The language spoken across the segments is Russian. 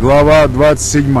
Глава 27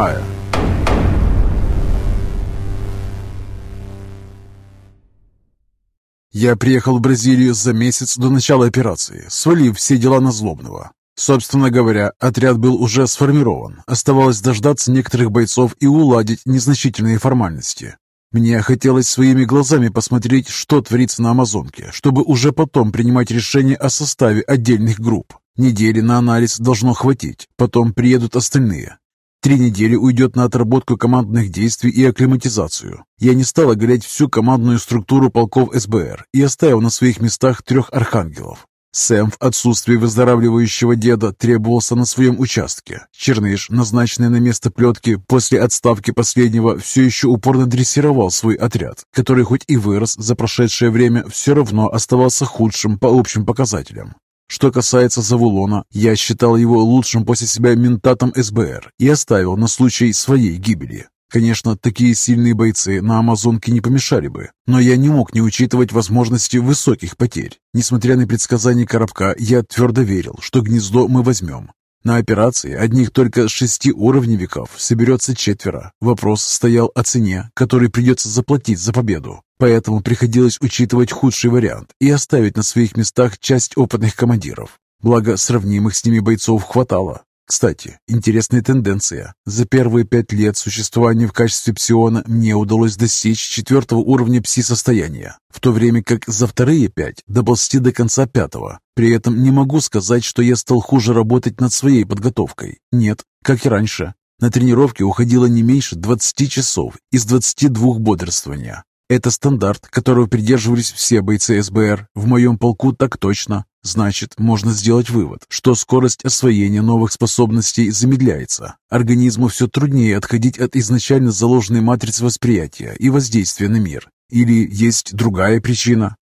Я приехал в Бразилию за месяц до начала операции, свалив все дела на Злобного. Собственно говоря, отряд был уже сформирован. Оставалось дождаться некоторых бойцов и уладить незначительные формальности. Мне хотелось своими глазами посмотреть, что творится на Амазонке, чтобы уже потом принимать решение о составе отдельных групп. Недели на анализ должно хватить, потом приедут остальные. Три недели уйдет на отработку командных действий и акклиматизацию. Я не стал оголять всю командную структуру полков СБР и оставил на своих местах трех архангелов. Сэм в отсутствии выздоравливающего деда требовался на своем участке. Черныш, назначенный на место плетки после отставки последнего, все еще упорно дрессировал свой отряд, который хоть и вырос за прошедшее время, все равно оставался худшим по общим показателям. Что касается Завулона, я считал его лучшим после себя ментатом СБР и оставил на случай своей гибели. Конечно, такие сильные бойцы на Амазонке не помешали бы, но я не мог не учитывать возможности высоких потерь. Несмотря на предсказания Коробка, я твердо верил, что гнездо мы возьмем. На операции одних только шести уровневиков соберется четверо. Вопрос стоял о цене, которой придется заплатить за победу. Поэтому приходилось учитывать худший вариант и оставить на своих местах часть опытных командиров. Благо, сравнимых с ними бойцов хватало. Кстати, интересная тенденция. За первые пять лет существования в качестве псиона мне удалось достичь четвертого уровня пси-состояния, в то время как за вторые пять доползти до конца пятого. При этом не могу сказать, что я стал хуже работать над своей подготовкой. Нет, как и раньше. На тренировки уходило не меньше 20 часов из 22 бодрствования. Это стандарт, которого придерживались все бойцы СБР. В моем полку так точно. Значит, можно сделать вывод, что скорость освоения новых способностей замедляется. Организму все труднее отходить от изначально заложенной матрицы восприятия и воздействия на мир. Или есть другая причина?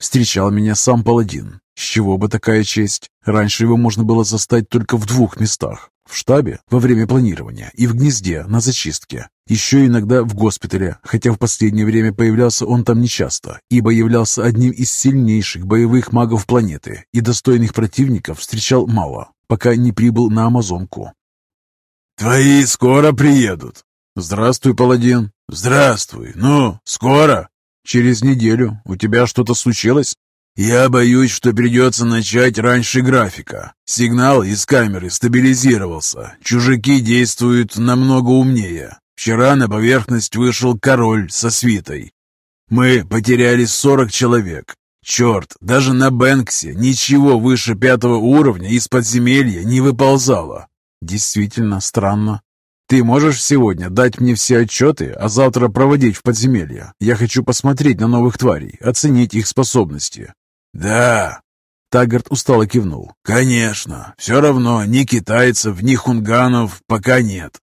Встречал меня сам паладин. С чего бы такая честь? Раньше его можно было застать только в двух местах. В штабе во время планирования и в гнезде на зачистке. Еще иногда в госпитале, хотя в последнее время появлялся он там нечасто, ибо являлся одним из сильнейших боевых магов планеты и достойных противников встречал мало, пока не прибыл на Амазонку. «Твои скоро приедут!» «Здравствуй, паладин!» «Здравствуй! Ну, скоро?» «Через неделю. У тебя что-то случилось?» «Я боюсь, что придется начать раньше графика. Сигнал из камеры стабилизировался. Чужаки действуют намного умнее. Вчера на поверхность вышел король со свитой. Мы потеряли 40 человек. Черт, даже на Бэнксе ничего выше пятого уровня из подземелья не выползало. Действительно странно. Ты можешь сегодня дать мне все отчеты, а завтра проводить в подземелье? Я хочу посмотреть на новых тварей, оценить их способности. «Да». Таггарт устало кивнул. «Конечно. Все равно ни китайцев, ни хунганов пока нет».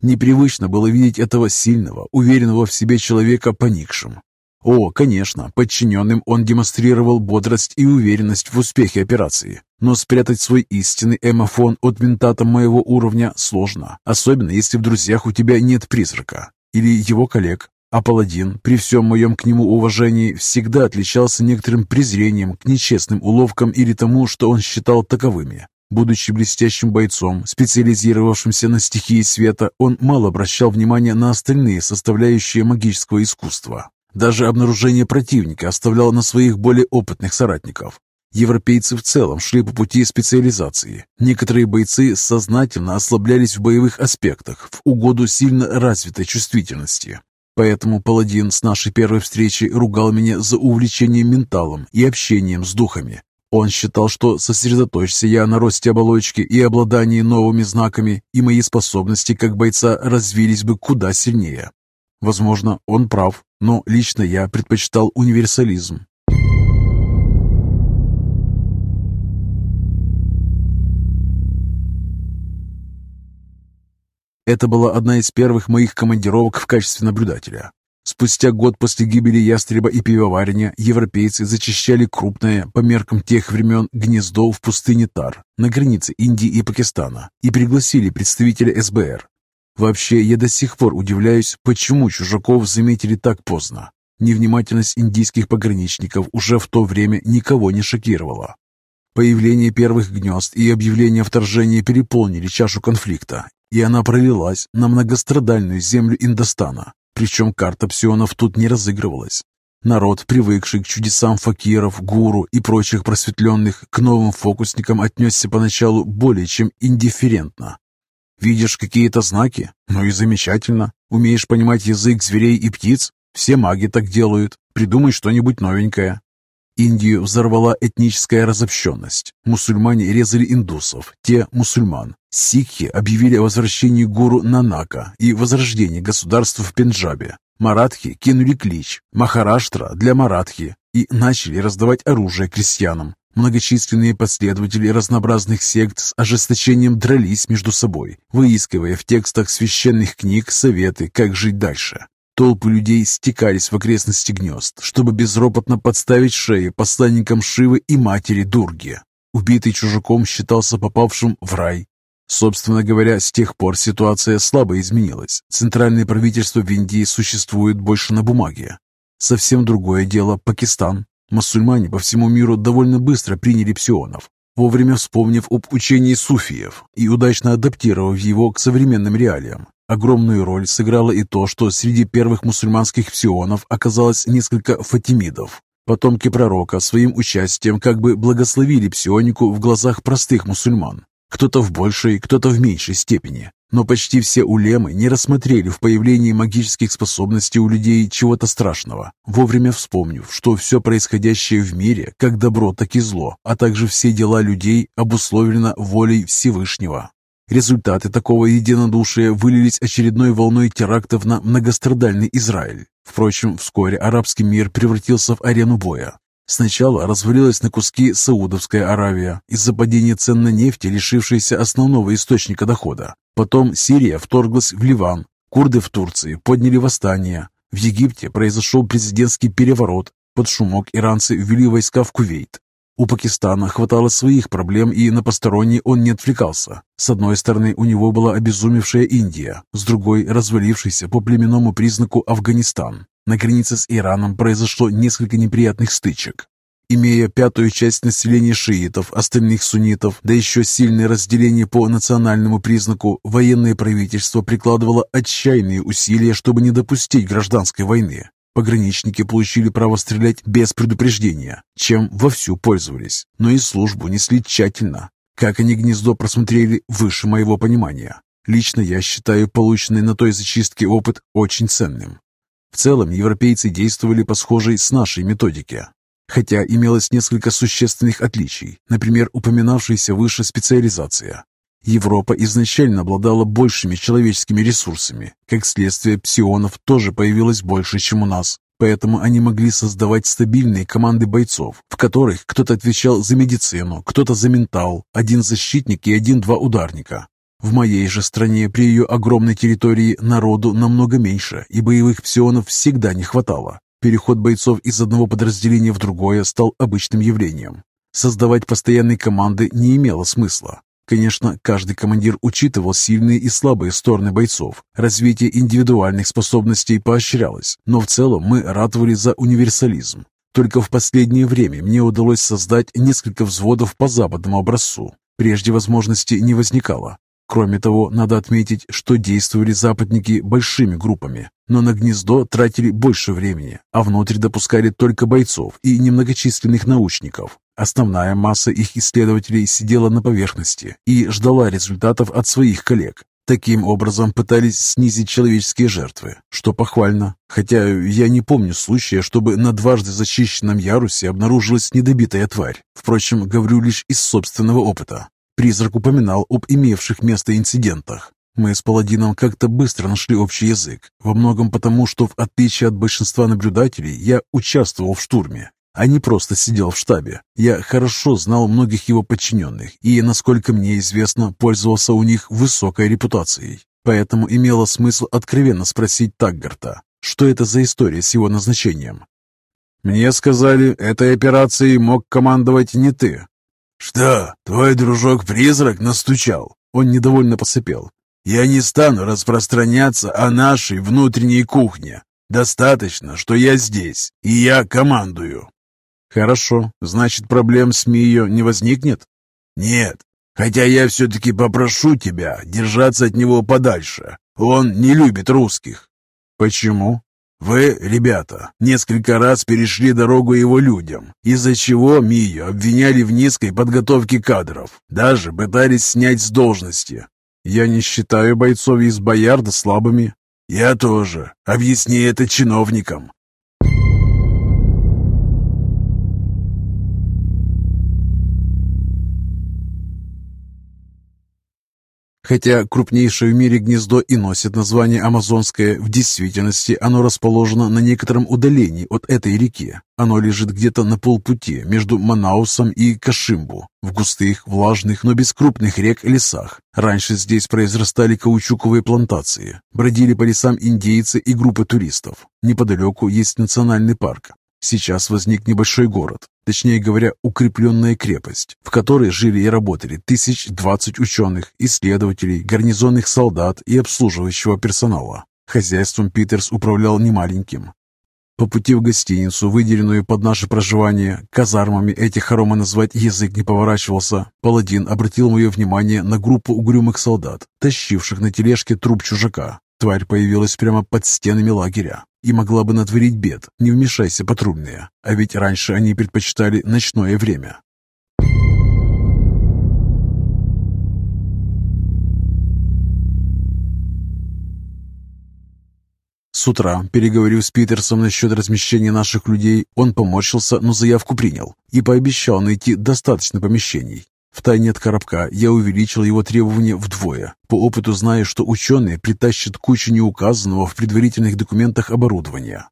Непривычно было видеть этого сильного, уверенного в себе человека поникшим. О, конечно, подчиненным он демонстрировал бодрость и уверенность в успехе операции. Но спрятать свой истинный эмофон от ментата моего уровня сложно, особенно если в друзьях у тебя нет призрака или его коллег. А паладин, при всем моем к нему уважении, всегда отличался некоторым презрением к нечестным уловкам или тому, что он считал таковыми. Будучи блестящим бойцом, специализировавшимся на стихии света, он мало обращал внимания на остальные составляющие магического искусства. Даже обнаружение противника оставлял на своих более опытных соратников. Европейцы в целом шли по пути специализации. Некоторые бойцы сознательно ослаблялись в боевых аспектах в угоду сильно развитой чувствительности. Поэтому паладин с нашей первой встречи ругал меня за увлечение менталом и общением с духами. Он считал, что сосредоточься я на росте оболочки и обладании новыми знаками, и мои способности как бойца развились бы куда сильнее. Возможно, он прав, но лично я предпочитал универсализм. Это была одна из первых моих командировок в качестве наблюдателя. Спустя год после гибели ястреба и пивоварения европейцы зачищали крупное, по меркам тех времен, гнездо в пустыне Тар на границе Индии и Пакистана и пригласили представителя СБР. Вообще, я до сих пор удивляюсь, почему чужаков заметили так поздно. Невнимательность индийских пограничников уже в то время никого не шокировала. Появление первых гнезд и объявление вторжения переполнили чашу конфликта, и она пролилась на многострадальную землю Индостана. Причем карта псионов тут не разыгрывалась. Народ, привыкший к чудесам факиров, гуру и прочих просветленных, к новым фокусникам отнесся поначалу более чем индифферентно. Видишь какие-то знаки? Ну и замечательно. Умеешь понимать язык зверей и птиц? Все маги так делают. Придумай что-нибудь новенькое. Индию взорвала этническая разобщенность. Мусульмане резали индусов, те – мусульман. Сикхи объявили о возвращении гуру Нанака и возрождении государства в Пенджабе. Маратхи кинули клич «Махараштра» для Маратхи и начали раздавать оружие крестьянам. Многочисленные последователи разнообразных сект с ожесточением дрались между собой, выискивая в текстах священных книг советы, как жить дальше. Толпы людей стекались в окрестности гнезд, чтобы безропотно подставить шеи посланникам Шивы и матери Дурги. Убитый чужаком считался попавшим в рай. Собственно говоря, с тех пор ситуация слабо изменилась. Центральное правительство в Индии существует больше на бумаге. Совсем другое дело Пакистан. Мусульмане по всему миру довольно быстро приняли псионов, вовремя вспомнив об учении суфиев и удачно адаптировав его к современным реалиям. Огромную роль сыграло и то, что среди первых мусульманских псионов оказалось несколько фатимидов. Потомки пророка своим участием как бы благословили псионику в глазах простых мусульман. Кто-то в большей, кто-то в меньшей степени. Но почти все улемы не рассмотрели в появлении магических способностей у людей чего-то страшного, вовремя вспомнив, что все происходящее в мире, как добро, так и зло, а также все дела людей обусловлено волей Всевышнего. Результаты такого единодушия вылились очередной волной терактов на многострадальный Израиль. Впрочем, вскоре арабский мир превратился в арену боя. Сначала развалилась на куски Саудовская Аравия из-за падения цен на нефть, лишившейся основного источника дохода. Потом Сирия вторглась в Ливан, курды в Турции подняли восстание. В Египте произошел президентский переворот. Под шумок иранцы ввели войска в Кувейт. У Пакистана хватало своих проблем, и на посторонние он не отвлекался. С одной стороны, у него была обезумевшая Индия, с другой – развалившийся по племенному признаку Афганистан. На границе с Ираном произошло несколько неприятных стычек. Имея пятую часть населения шиитов, остальных суннитов, да еще сильное разделение по национальному признаку, военное правительство прикладывало отчаянные усилия, чтобы не допустить гражданской войны. Пограничники получили право стрелять без предупреждения, чем вовсю пользовались, но и службу несли тщательно. Как они гнездо просмотрели выше моего понимания. Лично я считаю полученный на той зачистке опыт очень ценным. В целом, европейцы действовали по схожей с нашей методике, хотя имелось несколько существенных отличий, например, упоминавшаяся выше специализация. Европа изначально обладала большими человеческими ресурсами. Как следствие, псионов тоже появилось больше, чем у нас. Поэтому они могли создавать стабильные команды бойцов, в которых кто-то отвечал за медицину, кто-то за ментал, один защитник и один-два ударника. В моей же стране при ее огромной территории народу намного меньше, и боевых псионов всегда не хватало. Переход бойцов из одного подразделения в другое стал обычным явлением. Создавать постоянные команды не имело смысла. Конечно, каждый командир учитывал сильные и слабые стороны бойцов. Развитие индивидуальных способностей поощрялось, но в целом мы ратовали за универсализм. Только в последнее время мне удалось создать несколько взводов по западному образцу. Прежде возможности не возникало. Кроме того, надо отметить, что действовали западники большими группами, но на гнездо тратили больше времени, а внутрь допускали только бойцов и немногочисленных научников. Основная масса их исследователей сидела на поверхности и ждала результатов от своих коллег. Таким образом пытались снизить человеческие жертвы, что похвально, хотя я не помню случая, чтобы на дважды зачищенном ярусе обнаружилась недобитая тварь. Впрочем, говорю лишь из собственного опыта. Призрак упоминал об имевших место инцидентах. Мы с Паладином как-то быстро нашли общий язык, во многом потому, что в отличие от большинства наблюдателей, я участвовал в штурме а не просто сидел в штабе. Я хорошо знал многих его подчиненных и, насколько мне известно, пользовался у них высокой репутацией. Поэтому имело смысл откровенно спросить Таггарта, что это за история с его назначением. «Мне сказали, этой операцией мог командовать не ты». «Что, твой дружок-призрак настучал?» Он недовольно посыпел. «Я не стану распространяться о нашей внутренней кухне. Достаточно, что я здесь, и я командую. Хорошо, значит проблем с Мио не возникнет? Нет, Хотя я все-таки попрошу тебя держаться от него подальше. Он не любит русских». «Почему?» «Вы, ребята, несколько раз перешли дорогу его людям, из-за чего Мию обвиняли в низкой подготовке кадров, даже пытались снять с должности. Я не считаю бойцов из Боярда слабыми». «Я тоже. Объясни это чиновникам. Хотя крупнейшее в мире гнездо и носит название Амазонское, в действительности оно расположено на некотором удалении от этой реки. Оно лежит где-то на полпути между Манаусом и Кашимбу, в густых, влажных, но без крупных рек лесах. Раньше здесь произрастали каучуковые плантации, бродили по лесам индейцы и группы туристов. Неподалеку есть национальный парк, Сейчас возник небольшой город, точнее говоря, укрепленная крепость, в которой жили и работали тысяч двадцать ученых, исследователей, гарнизонных солдат и обслуживающего персонала. Хозяйством Питерс управлял немаленьким. По пути в гостиницу, выделенную под наше проживание, казармами этих хоромы назвать язык не поворачивался, паладин обратил мое внимание на группу угрюмых солдат, тащивших на тележке труп чужака. Тварь появилась прямо под стенами лагеря и могла бы натворить бед, не вмешайся патрульные, а ведь раньше они предпочитали ночное время. С утра, переговорив с Питерсом насчет размещения наших людей, он поморщился, но заявку принял и пообещал найти достаточно помещений. Втайне от коробка я увеличил его требования вдвое, по опыту зная, что ученые притащат кучу неуказанного в предварительных документах оборудования.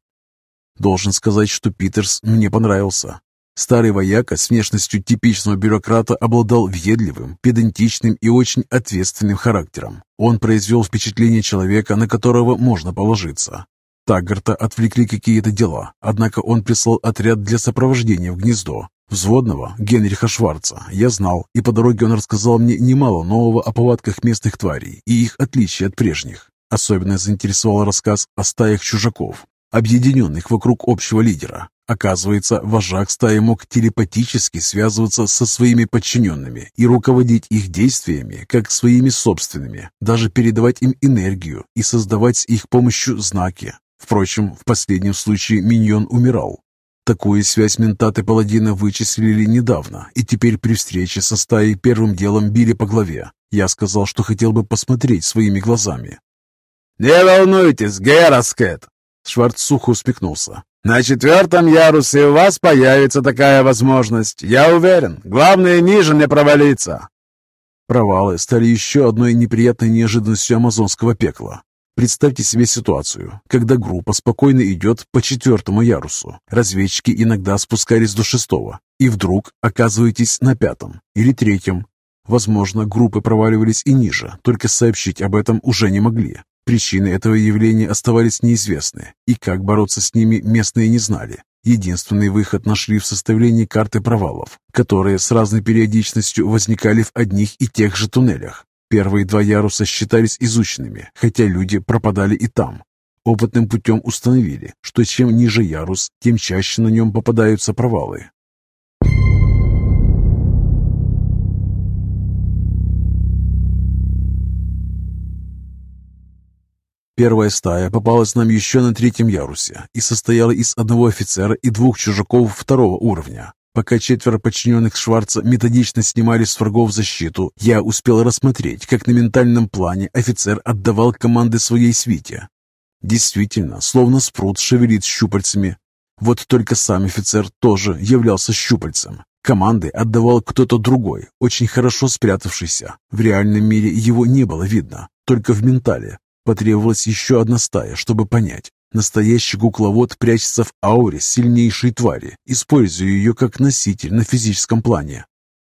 Должен сказать, что Питерс мне понравился. Старый вояка с внешностью типичного бюрократа обладал въедливым, педантичным и очень ответственным характером. Он произвел впечатление человека, на которого можно положиться. Таггарта отвлекли какие-то дела, однако он прислал отряд для сопровождения в гнездо, Взводного, Генриха Шварца, я знал, и по дороге он рассказал мне немало нового о повадках местных тварей и их отличий от прежних. Особенно заинтересовал рассказ о стаях чужаков, объединенных вокруг общего лидера. Оказывается, вожак стаи мог телепатически связываться со своими подчиненными и руководить их действиями, как своими собственными, даже передавать им энергию и создавать с их помощью знаки. Впрочем, в последнем случае миньон умирал, Такую связь ментаты паладина вычислили недавно, и теперь при встрече со стаей первым делом били по голове. Я сказал, что хотел бы посмотреть своими глазами. «Не волнуйтесь, Гераскет!» Шварц сухо успехнулся. «На четвертом ярусе у вас появится такая возможность. Я уверен. Главное, ниже не провалиться». Провалы стали еще одной неприятной неожиданностью амазонского пекла. Представьте себе ситуацию, когда группа спокойно идет по четвертому ярусу. Разведчики иногда спускались до шестого, и вдруг оказываетесь на пятом или третьем. Возможно, группы проваливались и ниже, только сообщить об этом уже не могли. Причины этого явления оставались неизвестны, и как бороться с ними местные не знали. Единственный выход нашли в составлении карты провалов, которые с разной периодичностью возникали в одних и тех же туннелях. Первые два яруса считались изученными, хотя люди пропадали и там. Опытным путем установили, что чем ниже ярус, тем чаще на нем попадаются провалы. Первая стая попалась нам еще на третьем ярусе и состояла из одного офицера и двух чужаков второго уровня. Пока четверо подчиненных Шварца методично снимали с врагов защиту, я успел рассмотреть, как на ментальном плане офицер отдавал команды своей свите. Действительно, словно спрут шевелит щупальцами. Вот только сам офицер тоже являлся щупальцем. Команды отдавал кто-то другой, очень хорошо спрятавшийся. В реальном мире его не было видно, только в ментале. Потребовалась еще одна стая, чтобы понять, Настоящий кукловод прячется в ауре сильнейшей твари, используя ее как носитель на физическом плане.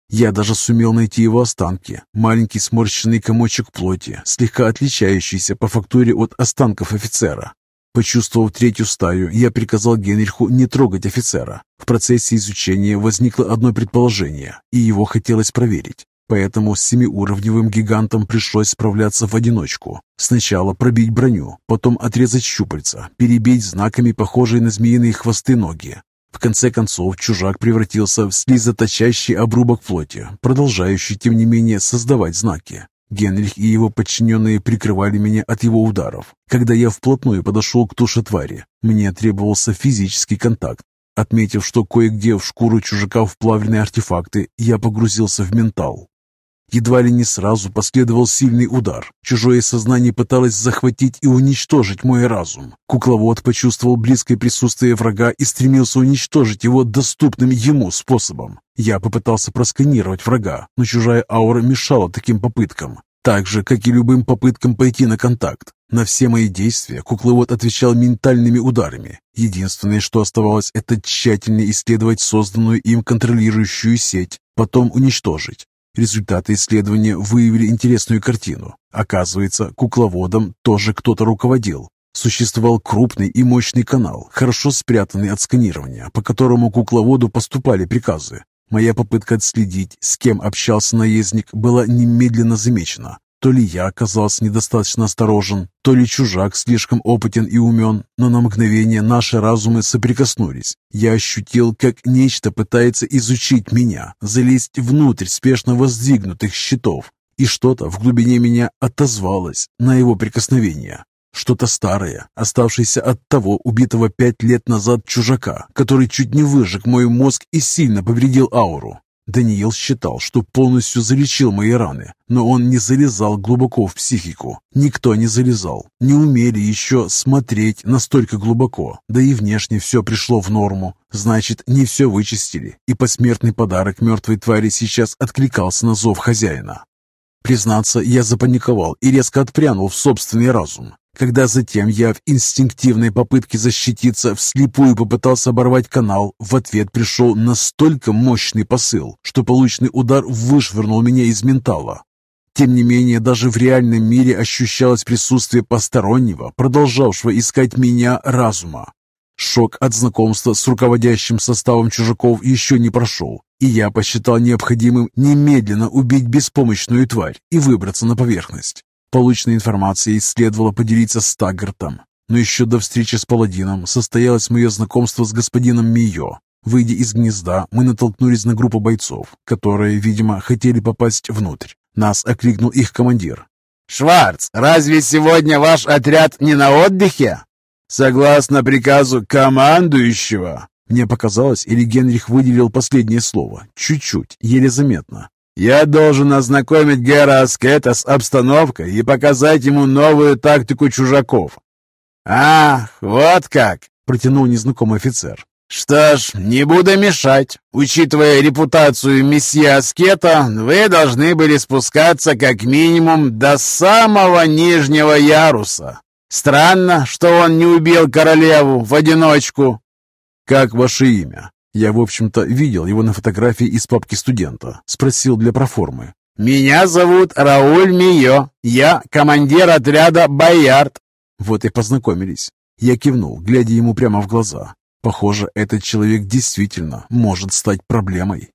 Я даже сумел найти его останки. Маленький сморщенный комочек плоти, слегка отличающийся по фактуре от останков офицера. Почувствовав третью стаю, я приказал Генриху не трогать офицера. В процессе изучения возникло одно предположение, и его хотелось проверить. Поэтому с семиуровневым гигантом пришлось справляться в одиночку. Сначала пробить броню, потом отрезать щупальца, перебить знаками похожие на змеиные хвосты ноги. В конце концов, чужак превратился в слизоточащий обрубок плоти, продолжающий, тем не менее, создавать знаки. Генрих и его подчиненные прикрывали меня от его ударов. Когда я вплотную подошел к туше твари, мне требовался физический контакт. Отметив, что кое-где в шкуру чужака вплавлены артефакты, я погрузился в ментал. Едва ли не сразу последовал сильный удар. Чужое сознание пыталось захватить и уничтожить мой разум. Кукловод почувствовал близкое присутствие врага и стремился уничтожить его доступным ему способом. Я попытался просканировать врага, но чужая аура мешала таким попыткам. Так же, как и любым попыткам пойти на контакт. На все мои действия кукловод отвечал ментальными ударами. Единственное, что оставалось, это тщательно исследовать созданную им контролирующую сеть, потом уничтожить. Результаты исследования выявили интересную картину. Оказывается, кукловодом тоже кто-то руководил. Существовал крупный и мощный канал, хорошо спрятанный от сканирования, по которому кукловоду поступали приказы. Моя попытка отследить, с кем общался наездник, была немедленно замечена. То ли я оказался недостаточно осторожен, то ли чужак слишком опытен и умен, но на мгновение наши разумы соприкоснулись. Я ощутил, как нечто пытается изучить меня, залезть внутрь спешно воздвигнутых щитов, и что-то в глубине меня отозвалось на его прикосновение. Что-то старое, оставшееся от того убитого пять лет назад чужака, который чуть не выжег мой мозг и сильно повредил ауру. Даниил считал, что полностью залечил мои раны, но он не залезал глубоко в психику. Никто не залезал. Не умели еще смотреть настолько глубоко. Да и внешне все пришло в норму. Значит, не все вычистили. И посмертный подарок мертвой твари сейчас откликался на зов хозяина. Признаться, я запаниковал и резко отпрянул в собственный разум. Когда затем я в инстинктивной попытке защититься вслепую попытался оборвать канал, в ответ пришел настолько мощный посыл, что полученный удар вышвырнул меня из ментала. Тем не менее, даже в реальном мире ощущалось присутствие постороннего, продолжавшего искать меня разума. Шок от знакомства с руководящим составом чужаков еще не прошел, и я посчитал необходимым немедленно убить беспомощную тварь и выбраться на поверхность. Полученной информацией следовало поделиться с Таггартом. Но еще до встречи с паладином состоялось мое знакомство с господином Мио. Выйдя из гнезда, мы натолкнулись на группу бойцов, которые, видимо, хотели попасть внутрь. Нас окликнул их командир. «Шварц, разве сегодня ваш отряд не на отдыхе?» «Согласно приказу командующего». Мне показалось, или Генрих выделил последнее слово. Чуть-чуть, еле заметно. Я должен ознакомить Гера Аскета с обстановкой и показать ему новую тактику чужаков. «Ах, вот как!» — протянул незнакомый офицер. «Что ж, не буду мешать. Учитывая репутацию месье Аскета, вы должны были спускаться как минимум до самого нижнего яруса. Странно, что он не убил королеву в одиночку». «Как ваше имя?» Я, в общем-то, видел его на фотографии из папки студента. Спросил для проформы. «Меня зовут Рауль Мио. Я командир отряда «Боярд». Вот и познакомились. Я кивнул, глядя ему прямо в глаза. Похоже, этот человек действительно может стать проблемой.